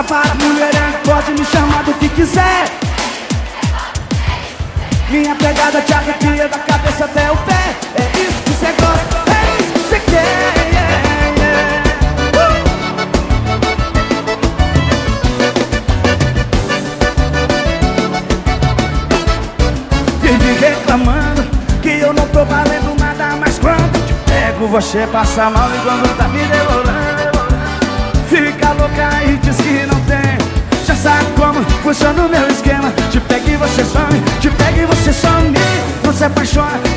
Safado, mulherengo, pode me chamar do que quiser Minha pegada te arrepia da cabeça até o pé É isso que você gosta, é isso que você quer yeah, yeah. Uh! Vive reclamando que eu não tô valendo nada Mas quando te pego você passa mal e quando tá me demorando Fica louca e diz que como funciona o meu esquema. Te pega e você some, te pega e você some. Não se apaixona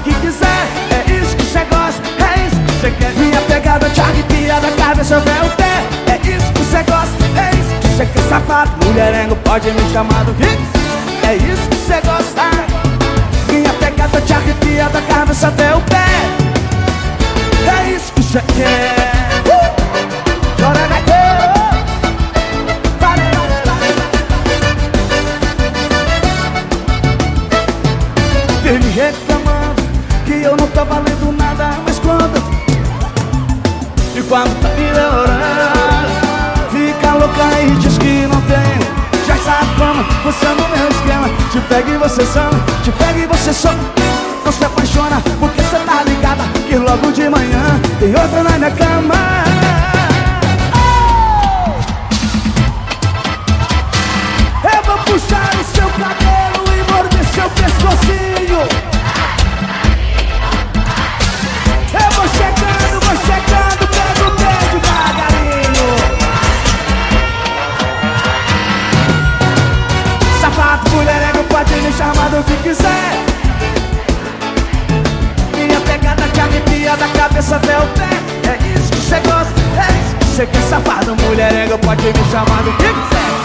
que quiser É isso que cê gosta, é isso que cê quer. Minha pegada te arrepia da cabeça até o pé É isso que cê gosta, é isso que cê quer Safado, mulherengo pode me chamar do quiser É isso que cê gosta. Minha pegada te arrepia da cabeça até o pé. É isso que cê quer tô valendo nada Mas quando? E quando tá me demorando Fica louca e diz que não tem. Já sabe como funciona o meu esquema. Te pega e você some, te pega e você some. Não se apaixona porque cê tá ligada Que logo de manhã tem outra na minha cama que quiser. Minha pegada te arrepia da cabeça até o pé. É isso que cê gosta, é isso que cê quer Safado, mulherengo, pode me chamar do que quiser